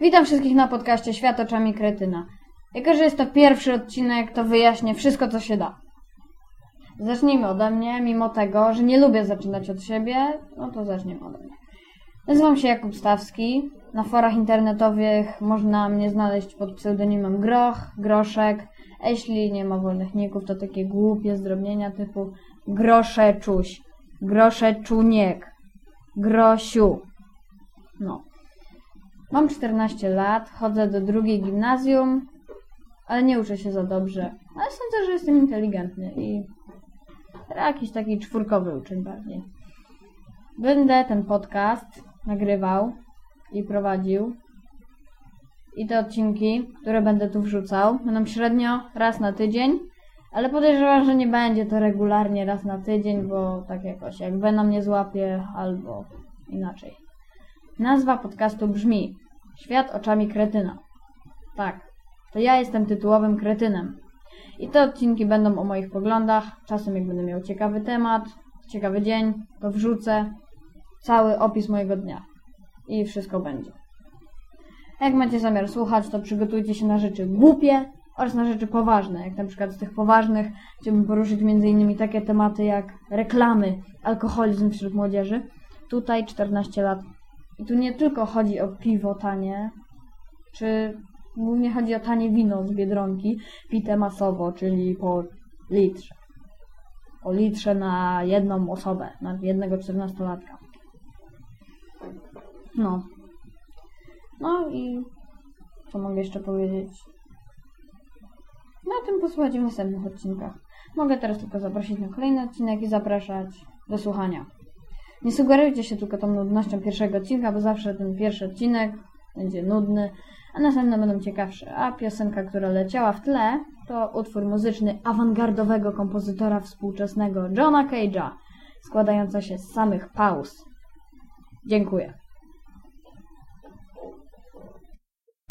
Witam wszystkich na podcaście Świat oczami kretyna. Jako, że jest to pierwszy odcinek, to wyjaśnię wszystko, co się da. Zacznijmy ode mnie, mimo tego, że nie lubię zaczynać od siebie, no to zacznijmy ode mnie. Nazywam się Jakub Stawski. Na forach internetowych można mnie znaleźć pod pseudonimem Groch, Groszek. Jeśli nie ma wolnych ników, to takie głupie zdrobnienia typu Groszeczuś, Groszeczuniek, Grosiu. No. Mam 14 lat, chodzę do drugiej gimnazjum, ale nie uczę się za dobrze. Ale sądzę, że jestem inteligentny i jakiś taki czwórkowy uczeń bardziej. Będę ten podcast nagrywał i prowadził. I te odcinki, które będę tu wrzucał, będą średnio raz na tydzień, ale podejrzewam, że nie będzie to regularnie raz na tydzień, bo tak jakoś jak Venom nie złapie, albo inaczej. Nazwa podcastu brzmi Świat oczami kretyna. Tak, to ja jestem tytułowym kretynem. I te odcinki będą o moich poglądach. Czasem jak będę miał ciekawy temat, ciekawy dzień, to wrzucę cały opis mojego dnia. I wszystko będzie. Jak macie zamiar słuchać, to przygotujcie się na rzeczy głupie oraz na rzeczy poważne. Jak na przykład z tych poważnych chciałbym poruszyć m.in. takie tematy jak reklamy, alkoholizm wśród młodzieży. Tutaj 14 lat i tu nie tylko chodzi o piwo tanie, czy głównie chodzi o tanie wino z Biedronki, pite masowo, czyli po litrze. Po litrze na jedną osobę, na jednego 14-latka. No. No i co mogę jeszcze powiedzieć? Na tym posłuchajcie w następnych odcinkach. Mogę teraz tylko zaprosić na kolejny odcinek i zapraszać do słuchania. Nie sugerujcie się tylko tą nudnością pierwszego odcinka, bo zawsze ten pierwszy odcinek będzie nudny, a następne będą ciekawsze. A piosenka, która leciała w tle, to utwór muzyczny awangardowego kompozytora współczesnego Johna Cage'a, składająca się z samych pauz. Dziękuję.